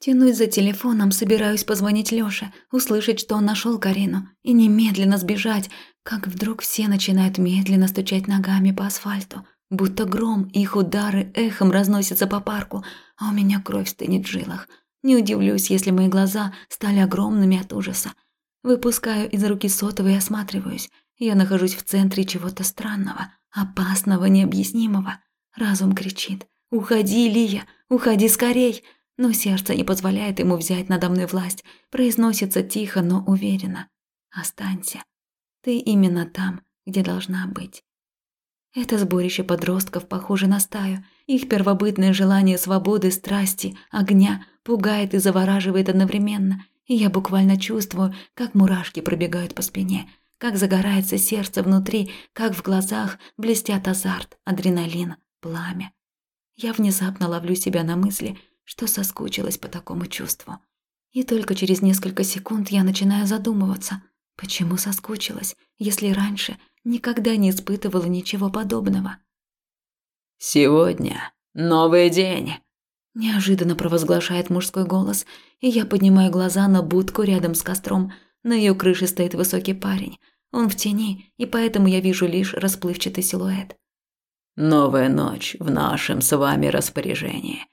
Тянусь за телефоном, собираюсь позвонить Лёше, услышать, что он нашел Карину, и немедленно сбежать, как вдруг все начинают медленно стучать ногами по асфальту, будто гром, их удары эхом разносятся по парку, а у меня кровь стынет в жилах. Не удивлюсь, если мои глаза стали огромными от ужаса. Выпускаю из руки сотовый и осматриваюсь. Я нахожусь в центре чего-то странного, опасного, необъяснимого. Разум кричит «Уходи, Лия, уходи скорей!» Но сердце не позволяет ему взять надо мной власть, произносится тихо, но уверенно. «Останься. Ты именно там, где должна быть». Это сборище подростков похоже на стаю. Их первобытное желание свободы, страсти, огня пугает и завораживает одновременно. И я буквально чувствую, как мурашки пробегают по спине, как загорается сердце внутри, как в глазах блестят азарт, адреналин, пламя. Я внезапно ловлю себя на мысли, что соскучилась по такому чувству. И только через несколько секунд я начинаю задумываться, почему соскучилась, если раньше никогда не испытывала ничего подобного. «Сегодня новый день», – неожиданно провозглашает мужской голос, и я поднимаю глаза на будку рядом с костром. На ее крыше стоит высокий парень. Он в тени, и поэтому я вижу лишь расплывчатый силуэт. «Новая ночь в нашем с вами распоряжении.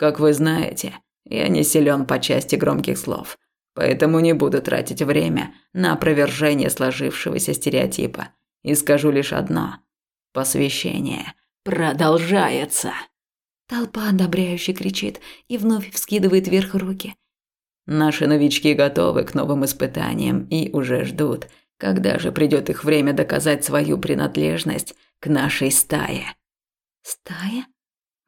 Как вы знаете, я не силен по части громких слов, поэтому не буду тратить время на опровержение сложившегося стереотипа и скажу лишь одно. Посвящение продолжается. Толпа одобряюще кричит и вновь вскидывает вверх руки. Наши новички готовы к новым испытаниям и уже ждут, когда же придет их время доказать свою принадлежность к нашей стае. Стая?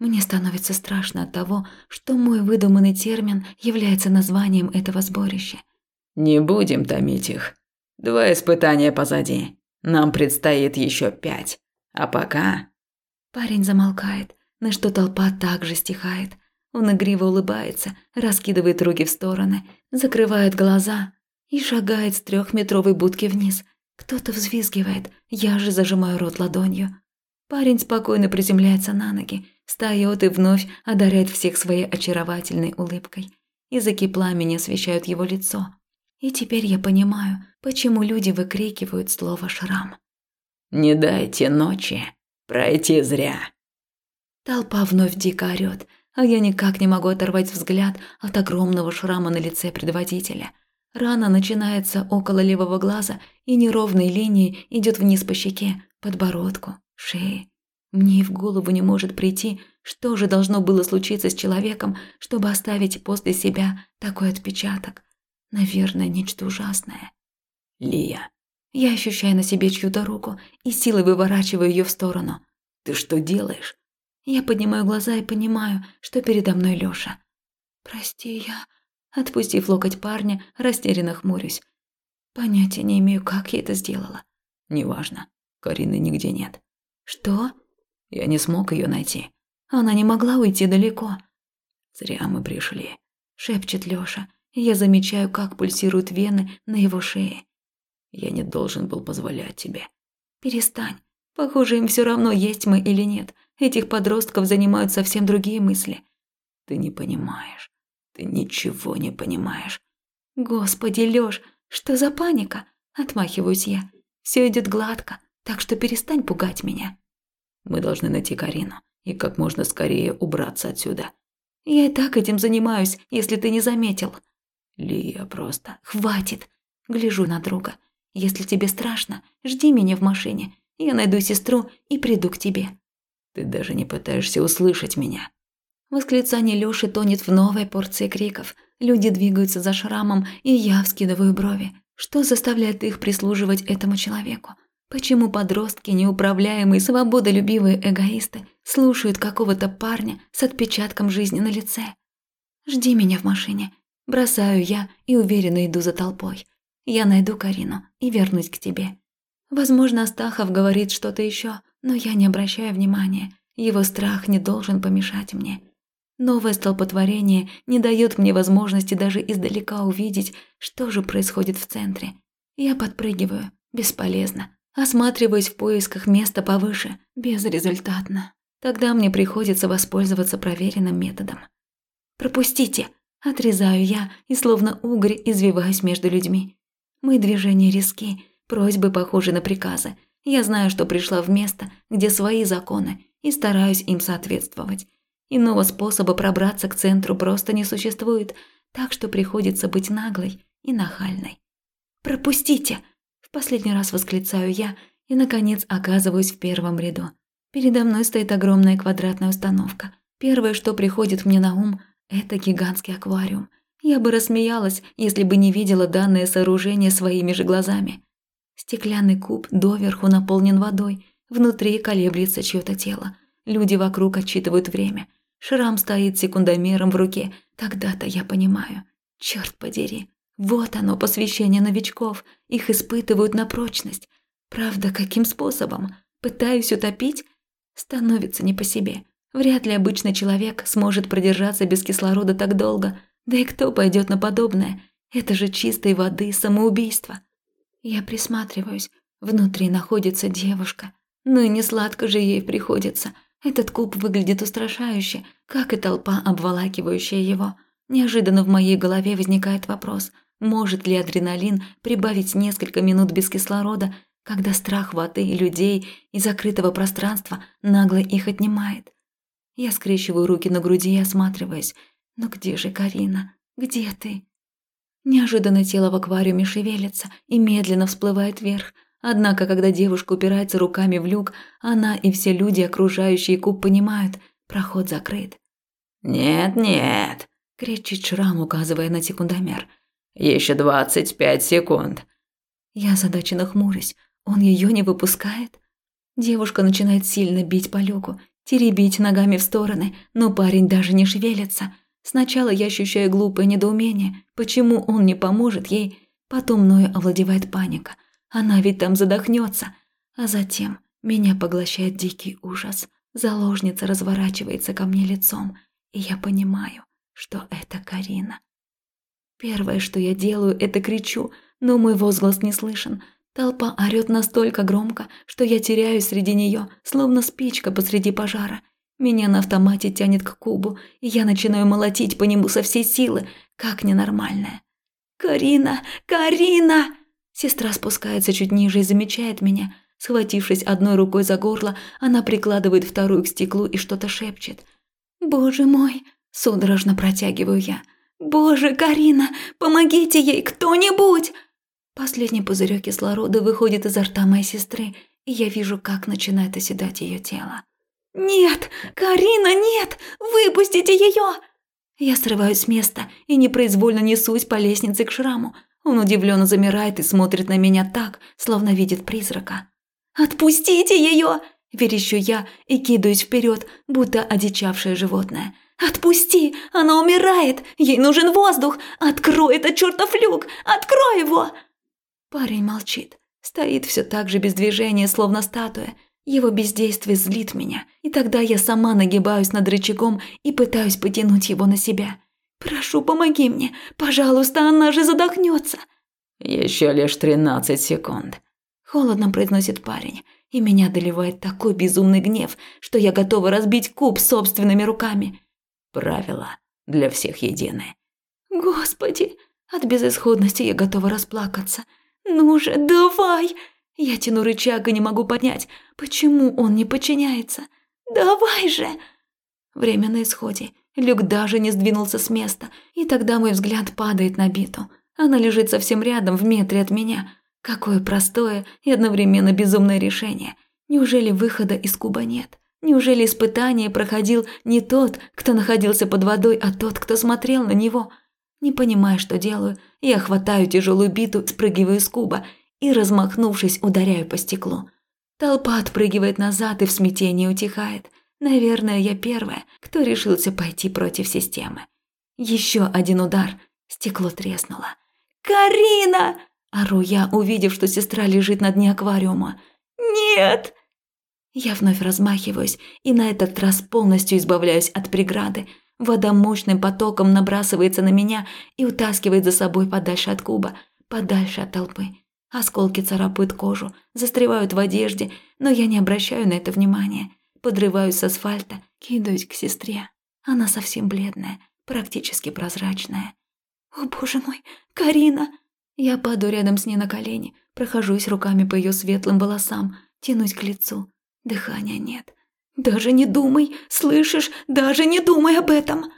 Мне становится страшно от того, что мой выдуманный термин является названием этого сборища. Не будем томить их. Два испытания позади. Нам предстоит еще пять. А пока... Парень замолкает, на что толпа также стихает. Он игриво улыбается, раскидывает руки в стороны, закрывает глаза и шагает с трехметровой будки вниз. Кто-то взвизгивает, я же зажимаю рот ладонью. Парень спокойно приземляется на ноги, встает и вновь одаряет всех своей очаровательной улыбкой. Языки пламени освещают его лицо. И теперь я понимаю, почему люди выкрикивают слово «шрам». «Не дайте ночи пройти зря». Толпа вновь дико орёт, а я никак не могу оторвать взгляд от огромного шрама на лице предводителя. Рана начинается около левого глаза и неровной линией идет вниз по щеке, подбородку, шее. Мне и в голову не может прийти, что же должно было случиться с человеком, чтобы оставить после себя такой отпечаток. Наверное, нечто ужасное. Лия. Я ощущаю на себе чью-то руку и силой выворачиваю ее в сторону. Ты что делаешь? Я поднимаю глаза и понимаю, что передо мной Лёша. Прости, я... Отпустив локоть парня, растерянно хмурюсь. Понятия не имею, как я это сделала. Неважно. Карины нигде нет. Что? Я не смог ее найти. Она не могла уйти далеко. Зря мы пришли, шепчет Лёша. Я замечаю, как пульсируют вены на его шее. Я не должен был позволять тебе. Перестань. Похоже, им все равно, есть мы или нет. Этих подростков занимают совсем другие мысли. Ты не понимаешь. Ты ничего не понимаешь. Господи, Лёш, что за паника? Отмахиваюсь я. Все идет гладко, так что перестань пугать меня. Мы должны найти Карину и как можно скорее убраться отсюда. Я и так этим занимаюсь, если ты не заметил. Лия просто... Хватит. Гляжу на друга. Если тебе страшно, жди меня в машине. Я найду сестру и приду к тебе. Ты даже не пытаешься услышать меня. Восклицание Лёши тонет в новой порции криков. Люди двигаются за шрамом, и я вскидываю брови. Что заставляет их прислуживать этому человеку? Почему подростки, неуправляемые, свободолюбивые эгоисты, слушают какого-то парня с отпечатком жизни на лице? Жди меня в машине. Бросаю я и уверенно иду за толпой. Я найду Карину и вернусь к тебе. Возможно, Астахов говорит что-то еще, но я не обращаю внимания. Его страх не должен помешать мне. Новое столпотворение не дает мне возможности даже издалека увидеть, что же происходит в центре. Я подпрыгиваю. Бесполезно. Осматриваюсь в поисках места повыше, безрезультатно. Тогда мне приходится воспользоваться проверенным методом. «Пропустите!» Отрезаю я и словно угорь извиваюсь между людьми. Мои движения риски, просьбы похожи на приказы. Я знаю, что пришла в место, где свои законы, и стараюсь им соответствовать. Иного способа пробраться к центру просто не существует, так что приходится быть наглой и нахальной. «Пропустите!» – последний раз восклицаю я и, наконец, оказываюсь в первом ряду. Передо мной стоит огромная квадратная установка. Первое, что приходит мне на ум – это гигантский аквариум. Я бы рассмеялась, если бы не видела данное сооружение своими же глазами. Стеклянный куб доверху наполнен водой, внутри колеблется чьё-то тело. Люди вокруг отчитывают время. Шрам стоит секундомером в руке. Тогда-то я понимаю. Черт подери. Вот оно, посвящение новичков. Их испытывают на прочность. Правда, каким способом? Пытаюсь утопить? Становится не по себе. Вряд ли обычный человек сможет продержаться без кислорода так долго. Да и кто пойдет на подобное? Это же чистой воды самоубийство. Я присматриваюсь. Внутри находится девушка. Ну и не сладко же ей приходится. Этот куб выглядит устрашающе, как и толпа, обволакивающая его. Неожиданно в моей голове возникает вопрос, может ли адреналин прибавить несколько минут без кислорода, когда страх воды, людей и закрытого пространства нагло их отнимает. Я скрещиваю руки на груди и осматриваюсь. Но где же Карина? Где ты? Неожиданно тело в аквариуме шевелится и медленно всплывает вверх. Однако, когда девушка упирается руками в люк, она и все люди, окружающие куб, понимают, проход закрыт. «Нет-нет», – кричит Шрам, указывая на секундомер. «Еще двадцать пять секунд». Я озадаченно хмурюсь. Он ее не выпускает? Девушка начинает сильно бить по люку, теребить ногами в стороны, но парень даже не шевелится. Сначала я ощущаю глупое недоумение, почему он не поможет ей, потом мною овладевает паника. Она ведь там задохнется. А затем меня поглощает дикий ужас. Заложница разворачивается ко мне лицом, и я понимаю, что это Карина. Первое, что я делаю, это кричу, но мой возглас не слышен. Толпа орёт настолько громко, что я теряюсь среди неё, словно спичка посреди пожара. Меня на автомате тянет к кубу, и я начинаю молотить по нему со всей силы, как ненормальная. «Карина! Карина!» Сестра спускается чуть ниже и замечает меня. Схватившись одной рукой за горло, она прикладывает вторую к стеклу и что-то шепчет. «Боже мой!» – судорожно протягиваю я. «Боже, Карина, помогите ей кто-нибудь!» Последний пузырек кислорода выходит изо рта моей сестры, и я вижу, как начинает оседать ее тело. «Нет! Карина, нет! Выпустите ее!» Я срываюсь с места и непроизвольно несусь по лестнице к шраму. Он удивленно замирает и смотрит на меня так, словно видит призрака. «Отпустите ее!» – верещу я и кидаюсь вперед, будто одичавшее животное. «Отпусти! Она умирает! Ей нужен воздух! Открой этот чертов люк! Открой его!» Парень молчит, стоит все так же без движения, словно статуя. Его бездействие злит меня, и тогда я сама нагибаюсь над рычагом и пытаюсь потянуть его на себя. «Прошу, помоги мне! Пожалуйста, она же задохнется!» «Еще лишь тринадцать секунд», – холодно произносит парень, и меня доливает такой безумный гнев, что я готова разбить куб собственными руками. Правила для всех едины. «Господи!» От безысходности я готова расплакаться – «Ну же, давай!» Я тяну рычаг и не могу понять, почему он не подчиняется. «Давай же!» Время на исходе. Люк даже не сдвинулся с места, и тогда мой взгляд падает на биту. Она лежит совсем рядом, в метре от меня. Какое простое и одновременно безумное решение. Неужели выхода из куба нет? Неужели испытание проходил не тот, кто находился под водой, а тот, кто смотрел на него? Не понимая, что делаю, я хватаю тяжелую биту, спрыгиваю с куба и, размахнувшись, ударяю по стеклу. Толпа отпрыгивает назад и в смятении утихает. Наверное, я первая, кто решился пойти против системы. Еще один удар. Стекло треснуло. «Карина!» – ору я, увидев, что сестра лежит на дне аквариума. «Нет!» Я вновь размахиваюсь и на этот раз полностью избавляюсь от преграды – Вода мощным потоком набрасывается на меня и утаскивает за собой подальше от куба, подальше от толпы. Осколки царапают кожу, застревают в одежде, но я не обращаю на это внимания. Подрываюсь с асфальта, кидаюсь к сестре. Она совсем бледная, практически прозрачная. «О, боже мой, Карина!» Я падаю рядом с ней на колени, прохожусь руками по ее светлым волосам, тянусь к лицу. Дыхания нет. «Даже не думай, слышишь? Даже не думай об этом!»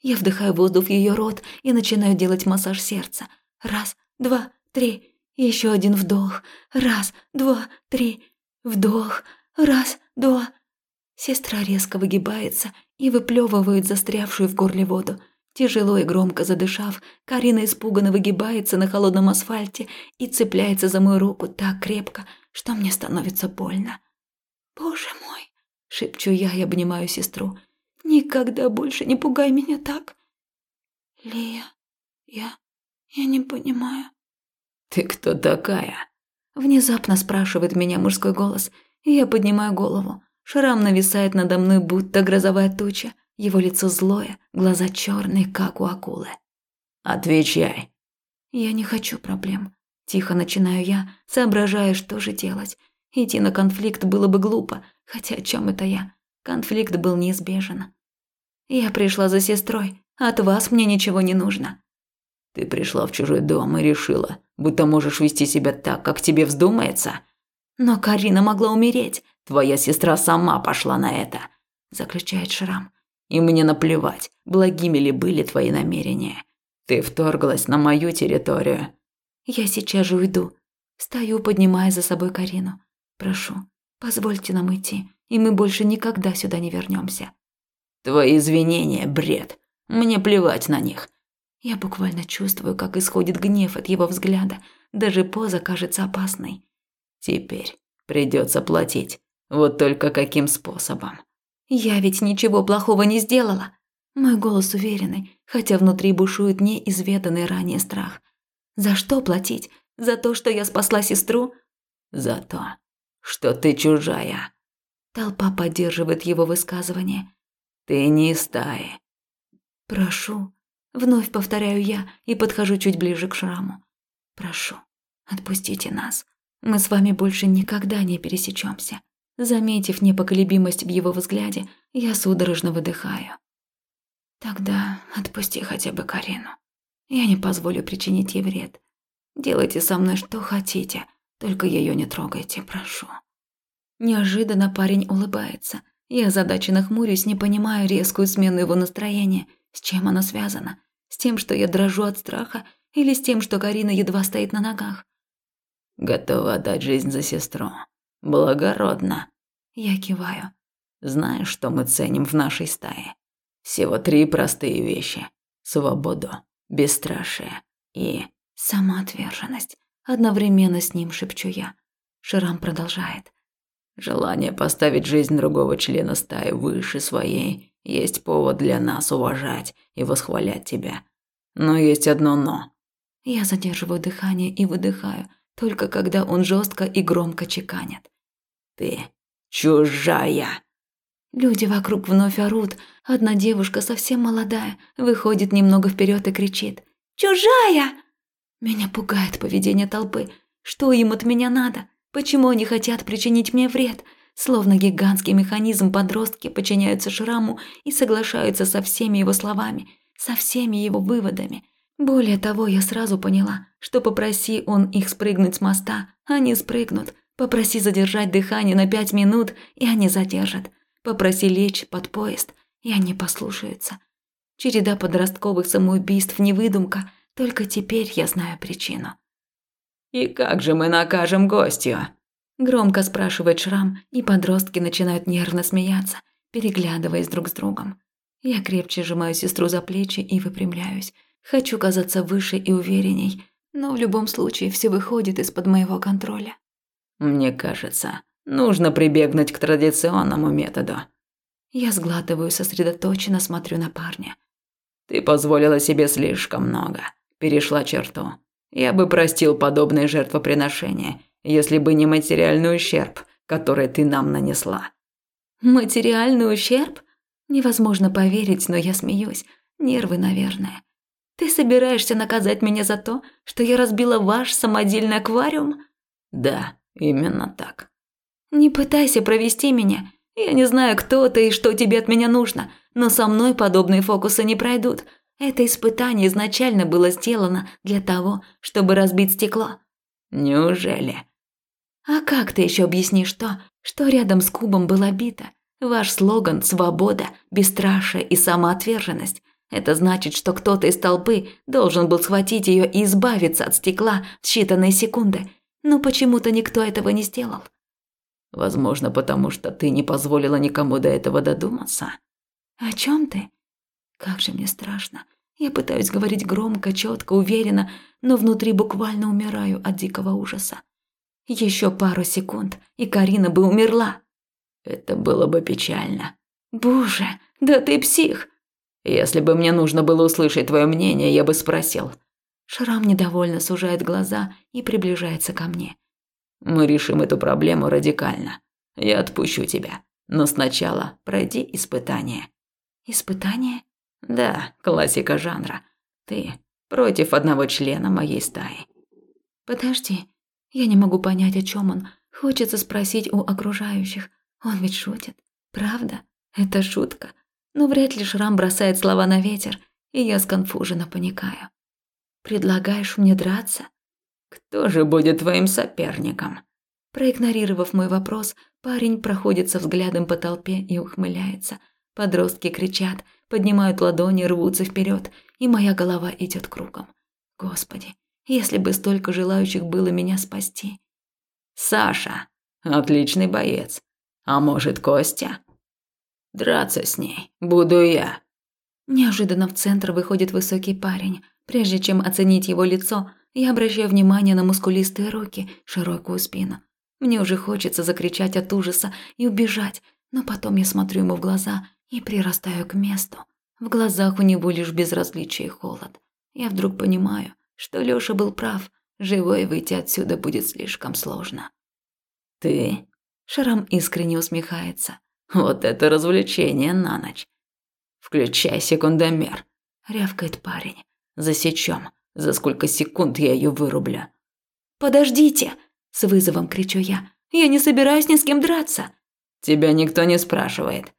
Я вдыхаю воздух в ее рот и начинаю делать массаж сердца. Раз, два, три. Еще один вдох. Раз, два, три. Вдох. Раз, два. Сестра резко выгибается и выплевывает застрявшую в горле воду. Тяжело и громко задышав, Карина испуганно выгибается на холодном асфальте и цепляется за мою руку так крепко, что мне становится больно. «Боже мой!» – шепчу я и обнимаю сестру. «Никогда больше не пугай меня так!» «Лия, я... я не понимаю...» «Ты кто такая?» Внезапно спрашивает меня мужской голос, и я поднимаю голову. Шрам нависает надо мной, будто грозовая туча. Его лицо злое, глаза черные, как у акулы. «Отвечай». «Я не хочу проблем». Тихо начинаю я, соображая, что же делать. Идти на конфликт было бы глупо, хотя о чем это я? Конфликт был неизбежен. Я пришла за сестрой, от вас мне ничего не нужно. Ты пришла в чужой дом и решила, будто можешь вести себя так, как тебе вздумается. Но Карина могла умереть. Твоя сестра сама пошла на это, заключает Шрам. И мне наплевать, благими ли были твои намерения. Ты вторглась на мою территорию. Я сейчас же уйду. Стою, поднимая за собой Карину. Прошу, позвольте нам идти, и мы больше никогда сюда не вернемся. Твои извинения – бред. Мне плевать на них. Я буквально чувствую, как исходит гнев от его взгляда. Даже поза кажется опасной. Теперь придется платить. Вот только каким способом? Я ведь ничего плохого не сделала. Мой голос уверенный, хотя внутри бушует неизведанный ранее страх. За что платить? За то, что я спасла сестру? За то, что ты чужая. Толпа поддерживает его высказывание. Ты не из стаи. Прошу, вновь повторяю я и подхожу чуть ближе к шраму. Прошу, отпустите нас. Мы с вами больше никогда не пересечемся. Заметив непоколебимость в его взгляде, я судорожно выдыхаю. Тогда отпусти хотя бы Карину. Я не позволю причинить ей вред. Делайте со мной что хотите, только ее не трогайте, прошу. Неожиданно парень улыбается. Я озадаченно хмурюсь, не понимаю резкую смену его настроения. С чем она связана? С тем, что я дрожу от страха, или с тем, что Карина едва стоит на ногах? Готова отдать жизнь за сестру. Благородно. Я киваю. Знаешь, что мы ценим в нашей стае? Всего три простые вещи. Свободу, бесстрашие и... Самоотверженность. Одновременно с ним шепчу я. Ширам продолжает. Желание поставить жизнь другого члена стаи выше своей есть повод для нас уважать и восхвалять тебя. Но есть одно «но». Я задерживаю дыхание и выдыхаю, только когда он жестко и громко чеканит. Ты чужая. Люди вокруг вновь орут. Одна девушка, совсем молодая, выходит немного вперед и кричит. «Чужая!» Меня пугает поведение толпы. Что им от меня надо? Почему они хотят причинить мне вред? Словно гигантский механизм подростки подчиняются шраму и соглашаются со всеми его словами, со всеми его выводами. Более того, я сразу поняла, что попроси он их спрыгнуть с моста, они спрыгнут. Попроси задержать дыхание на пять минут, и они задержат. Попроси лечь под поезд, и они послушаются. Череда подростковых самоубийств не выдумка, только теперь я знаю причину. «И как же мы накажем гостью?» Громко спрашивает Шрам, и подростки начинают нервно смеяться, переглядываясь друг с другом. Я крепче сжимаю сестру за плечи и выпрямляюсь. Хочу казаться выше и уверенней, но в любом случае все выходит из-под моего контроля. Мне кажется, нужно прибегнуть к традиционному методу. Я сглатываю, сосредоточенно смотрю на парня. Ты позволила себе слишком много. Перешла черту. Я бы простил подобное жертвоприношение, если бы не материальный ущерб, который ты нам нанесла. Материальный ущерб? Невозможно поверить, но я смеюсь. Нервы, наверное. Ты собираешься наказать меня за то, что я разбила ваш самодельный аквариум? Да, Именно так. Не пытайся провести меня. Я не знаю, кто ты и что тебе от меня нужно. но со мной подобные фокусы не пройдут. Это испытание изначально было сделано для того, чтобы разбить стекло. Неужели? А как ты еще объяснишь то, что рядом с кубом была бита? Ваш слоган «Свобода», «Бесстрашие» и «Самоотверженность». Это значит, что кто-то из толпы должен был схватить ее и избавиться от стекла в считанные секунды. Но почему-то никто этого не сделал. Возможно, потому что ты не позволила никому до этого додуматься. О чем ты? Как же мне страшно. Я пытаюсь говорить громко, четко, уверенно, но внутри буквально умираю от дикого ужаса. Еще пару секунд, и Карина бы умерла. Это было бы печально. Боже, да ты псих. Если бы мне нужно было услышать твое мнение, я бы спросил. Шрам недовольно сужает глаза и приближается ко мне. Мы решим эту проблему радикально. Я отпущу тебя, но сначала пройди испытание. Испытание? Да, классика жанра. Ты против одного члена моей стаи. Подожди, я не могу понять, о чем он. Хочется спросить у окружающих. Он ведь шутит. Правда? Это шутка. Но вряд ли Шрам бросает слова на ветер, и я сконфуженно паникаю. Предлагаешь мне драться? Кто же будет твоим соперником? Проигнорировав мой вопрос, парень проходится взглядом по толпе и ухмыляется. Подростки кричат, поднимают ладони, рвутся вперед, и моя голова идет кругом. Господи, если бы столько желающих было меня спасти. Саша, отличный боец. А может, Костя? Драться с ней буду я. Неожиданно в центр выходит высокий парень. Прежде чем оценить его лицо, я обращаю внимание на мускулистые руки, широкую спину. Мне уже хочется закричать от ужаса и убежать, но потом я смотрю ему в глаза и прирастаю к месту. В глазах у него лишь безразличие и холод. Я вдруг понимаю, что Лёша был прав, живой выйти отсюда будет слишком сложно. «Ты?» Шарам искренне усмехается. «Вот это развлечение на ночь!» «Включай секундомер», — рявкает парень. «Засечем. За сколько секунд я ее вырублю?» «Подождите!» – с вызовом кричу я. «Я не собираюсь ни с кем драться!» «Тебя никто не спрашивает».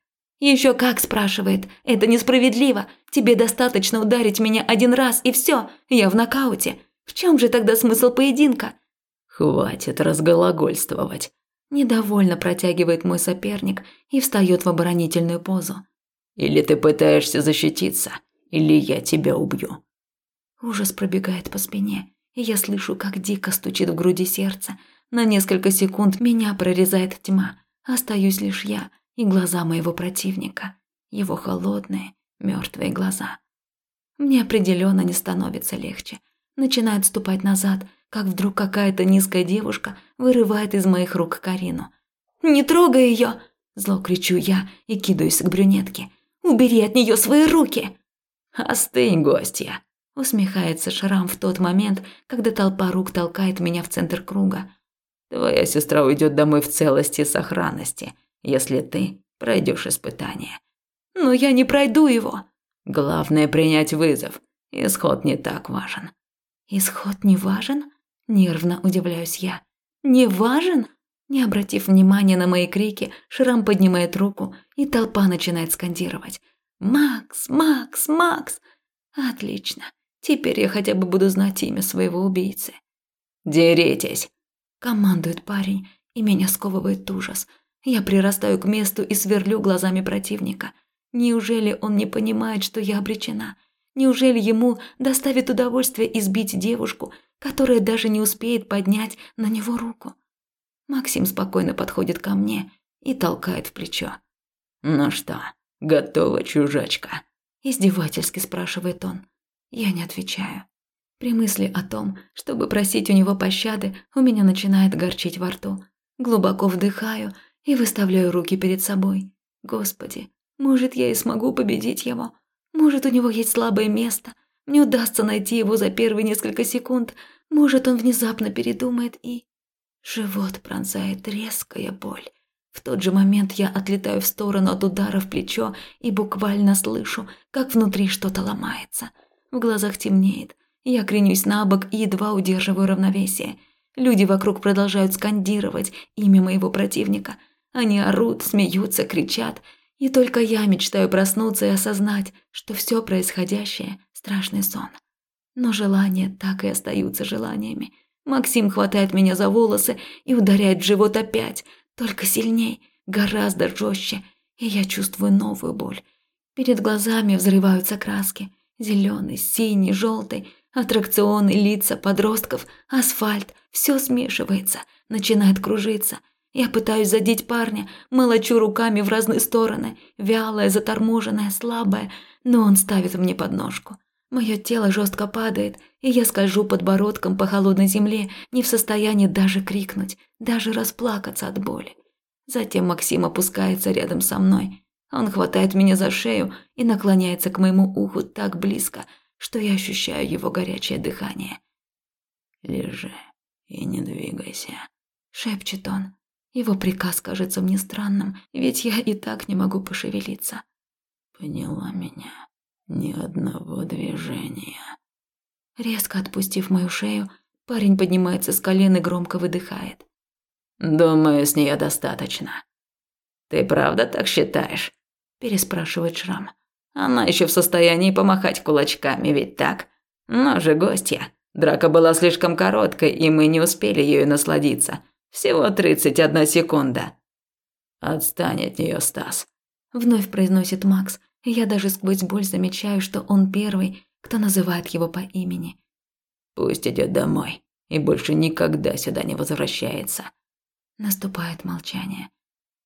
Еще как спрашивает. Это несправедливо. Тебе достаточно ударить меня один раз и все. Я в нокауте. В чем же тогда смысл поединка? Хватит разгологольствовать. Недовольно протягивает мой соперник и встает в оборонительную позу. Или ты пытаешься защититься, или я тебя убью. Ужас пробегает по спине, и я слышу, как дико стучит в груди сердце. На несколько секунд меня прорезает тьма. Остаюсь лишь я и глаза моего противника. Его холодные, мертвые глаза. Мне определенно не становится легче. Начинает ступать назад, как вдруг какая-то низкая девушка вырывает из моих рук Карину. «Не трогай ее!» – зло кричу я и кидаюсь к брюнетке. «Убери от нее свои руки!» «Остынь, гостья!» Усмехается Шрам в тот момент, когда толпа рук толкает меня в центр круга. Твоя сестра уйдет домой в целости и сохранности, если ты пройдешь испытание. Но я не пройду его. Главное принять вызов. Исход не так важен. Исход не важен? Нервно удивляюсь я. Не важен? Не обратив внимания на мои крики, Шрам поднимает руку, и толпа начинает скандировать. «Макс! Макс! Макс!» «Отлично. Теперь я хотя бы буду знать имя своего убийцы. «Деритесь!» – командует парень, и меня сковывает ужас. Я прирастаю к месту и сверлю глазами противника. Неужели он не понимает, что я обречена? Неужели ему доставит удовольствие избить девушку, которая даже не успеет поднять на него руку? Максим спокойно подходит ко мне и толкает в плечо. «Ну что, готова, чужачка?» Издевательски спрашивает он. Я не отвечаю. При мысли о том, чтобы просить у него пощады, у меня начинает горчить во рту. Глубоко вдыхаю и выставляю руки перед собой. Господи, может, я и смогу победить его? Может, у него есть слабое место? Мне удастся найти его за первые несколько секунд. Может, он внезапно передумает и... Живот пронзает резкая боль. В тот же момент я отлетаю в сторону от удара в плечо и буквально слышу, как внутри что-то ломается – в глазах темнеет. Я кренюсь на бок и едва удерживаю равновесие. Люди вокруг продолжают скандировать имя моего противника. Они орут, смеются, кричат. И только я мечтаю проснуться и осознать, что все происходящее – страшный сон. Но желания так и остаются желаниями. Максим хватает меня за волосы и ударяет в живот опять, только сильней, гораздо жестче, и я чувствую новую боль. Перед глазами взрываются краски. Зеленый, синий, желтый, аттракционы, лица подростков, асфальт. Все смешивается, начинает кружиться. Я пытаюсь задеть парня, молочу руками в разные стороны, вялая, заторможенная, слабая, но он ставит мне подножку. Мое тело жестко падает, и я скольжу подбородком по холодной земле, не в состоянии даже крикнуть, даже расплакаться от боли. Затем Максим опускается рядом со мной. Он хватает меня за шею и наклоняется к моему уху так близко, что я ощущаю его горячее дыхание. «Лежи и не двигайся», – шепчет он. Его приказ кажется мне странным, ведь я и так не могу пошевелиться. «Поняла меня. Ни одного движения». Резко отпустив мою шею, парень поднимается с колен и громко выдыхает. «Думаю, с нее достаточно». «Ты правда так считаешь?» – переспрашивает Шрам. «Она еще в состоянии помахать кулачками, ведь так? Но же гостья. Драка была слишком короткой, и мы не успели ею насладиться. Всего 31 секунда». «Отстань от нее, Стас», – вновь произносит Макс. И я даже сквозь боль замечаю, что он первый, кто называет его по имени. «Пусть идет домой и больше никогда сюда не возвращается». Наступает молчание.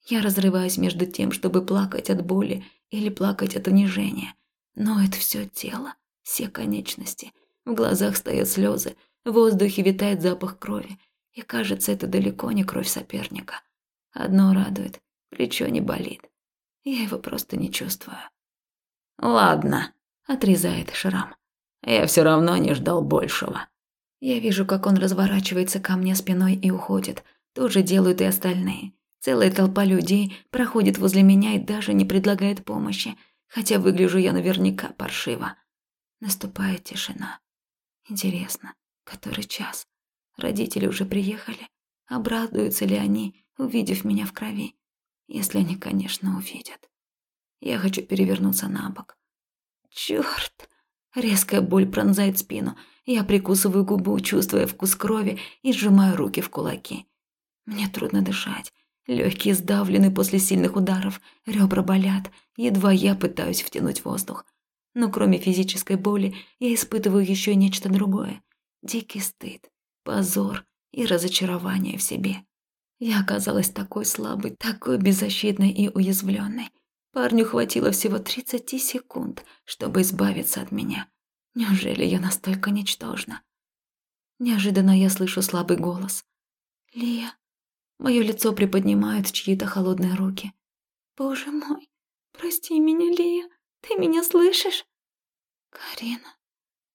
Я разрываюсь между тем, чтобы плакать от боли или плакать от унижения. Но это все тело, все конечности. В глазах стоят слезы, в воздухе витает запах крови. И кажется, это далеко не кровь соперника. Одно радует, плечо не болит. Я его просто не чувствую. «Ладно», – отрезает Шрам. «Я все равно не ждал большего». Я вижу, как он разворачивается ко мне спиной и уходит – то же делают и остальные. Целая толпа людей проходит возле меня и даже не предлагает помощи, хотя выгляжу я наверняка паршиво. Наступает тишина. Интересно, который час? Родители уже приехали? Обрадуются ли они, увидев меня в крови? Если они, конечно, увидят. Я хочу перевернуться на бок. Чёрт! Резкая боль пронзает спину. Я прикусываю губу, чувствуя вкус крови, и сжимаю руки в кулаки. Мне трудно дышать. Легкие сдавлены после сильных ударов, ребра болят, едва я пытаюсь втянуть воздух. Но кроме физической боли, я испытываю еще нечто другое. Дикий стыд, позор и разочарование в себе. Я оказалась такой слабой, такой беззащитной и уязвленной. Парню хватило всего 30 секунд, чтобы избавиться от меня. Неужели я настолько ничтожна? Неожиданно я слышу слабый голос. «Лия, Мое лицо приподнимают чьи-то холодные руки. «Боже мой, прости меня, Лия, ты меня слышишь?» «Карина,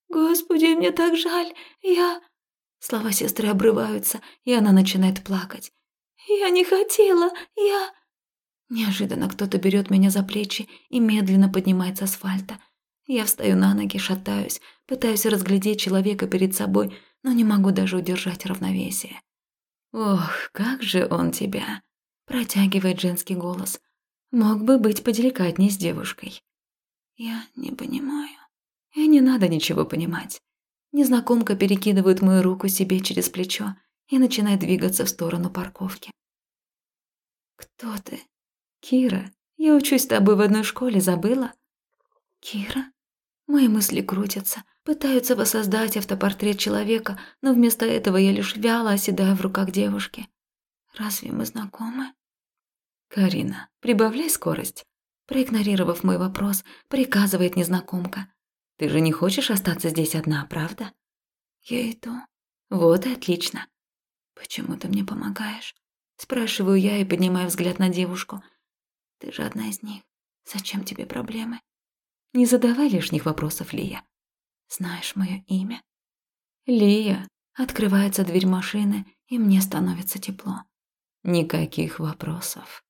господи, мне так жаль, я...» Слова сестры обрываются, и она начинает плакать. «Я не хотела, я...» Неожиданно кто-то берет меня за плечи и медленно поднимает с асфальта. Я встаю на ноги, шатаюсь, пытаюсь разглядеть человека перед собой, но не могу даже удержать равновесие. «Ох, как же он тебя!» – протягивает женский голос. «Мог бы быть поделикатней с девушкой». «Я не понимаю». И не надо ничего понимать. Незнакомка перекидывает мою руку себе через плечо и начинает двигаться в сторону парковки. «Кто ты?» «Кира, я учусь с тобой в одной школе, забыла?» «Кира?» Мои мысли крутятся, пытаются воссоздать автопортрет человека, но вместо этого я лишь вяло оседаю в руках девушки. Разве мы знакомы? Карина, прибавляй скорость. Проигнорировав мой вопрос, приказывает незнакомка. Ты же не хочешь остаться здесь одна, правда? Я иду. Вот и отлично. Почему ты мне помогаешь? Спрашиваю я и поднимаю взгляд на девушку. Ты же одна из них. Зачем тебе проблемы? Не задавай лишних вопросов, Лия. Знаешь мое имя? Лия. Открывается дверь машины, и мне становится тепло. Никаких вопросов.